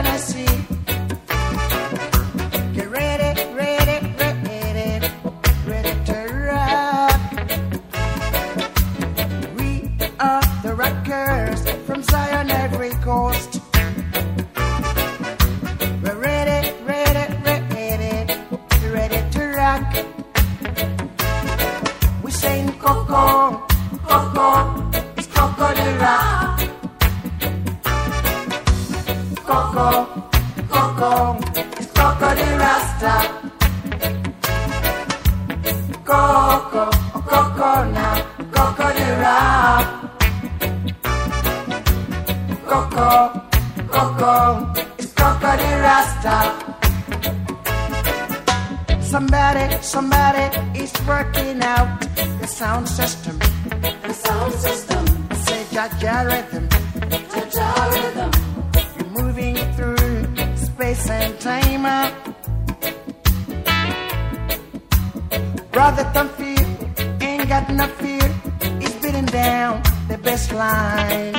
Get ready, ready, ready, ready to rock. We are the rockers from Zion, every coast. We're ready, ready, ready, ready to rock. Coco, Coco, it's Coco the Rasta. Coco, Coco now, Coco the rock. Coco, Coco, it's Coco the Rasta. Somebody, somebody is working out the sound system. The sound system, Say Jah Jah rhythm. Jah Jah rhythm, moving through space and time. Brother, don't fear, ain't got no fear. He's beating down the best line.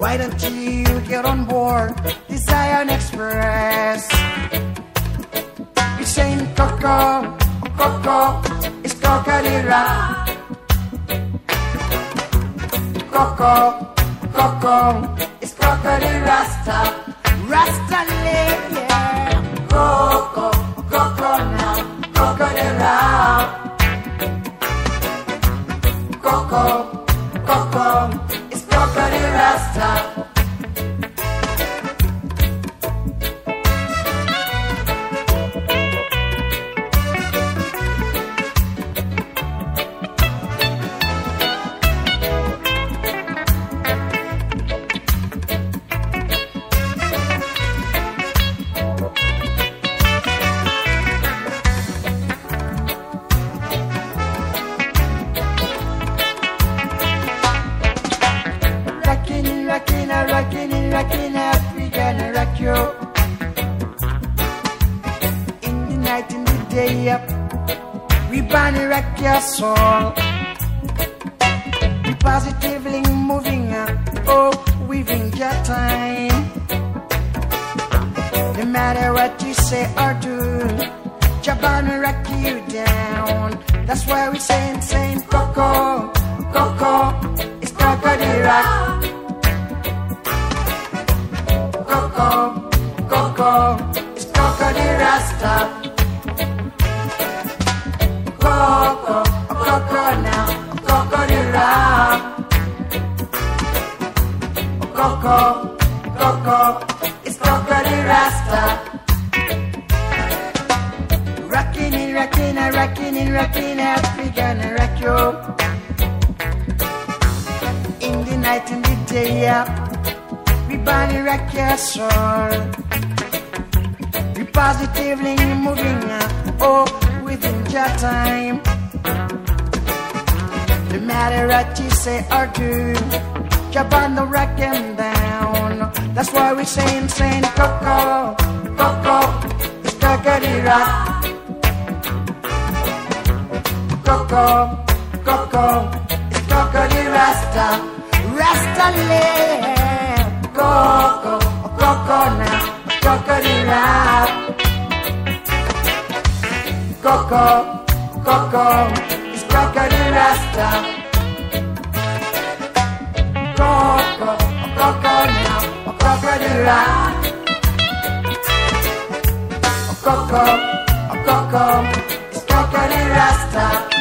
Why don't you get on board the Zion Express? You're saying Coco, Coco, it's Coca-Cola. Coco, Coco, it's Crocodile Rasta, Rasta yeah. Coco, Coco now, Crocodile Coco, Coco, it's Crocodile Rasta. Day, up, we gonna rock your soul. We positively moving up, oh, weaving your time. No matter what you say or do, Jabana rock you down. That's why we saying, saying, Coco, Coco, it's Coco the rock. Coco, Coco Coco, Coco, it's Coco the Rasta. Rockin' it, rockin' it, rockin' it, rockin' it, we gonna rock you. In the night, in the day, yeah. We body rock your soul. We positively moving up, oh, within your time. No matter what you say or do, jump on the rock and down. That's why we saying, saying, Coco, Coco, it's the rock. Coco, Coco, it's the Rasta, Rasta land. Coco, Coco now, the rap. Coco, Coco, it's the Rasta. Coco, oh Coco now, oh the rap. Oh Coco, oh Coco, Coco the Rasta.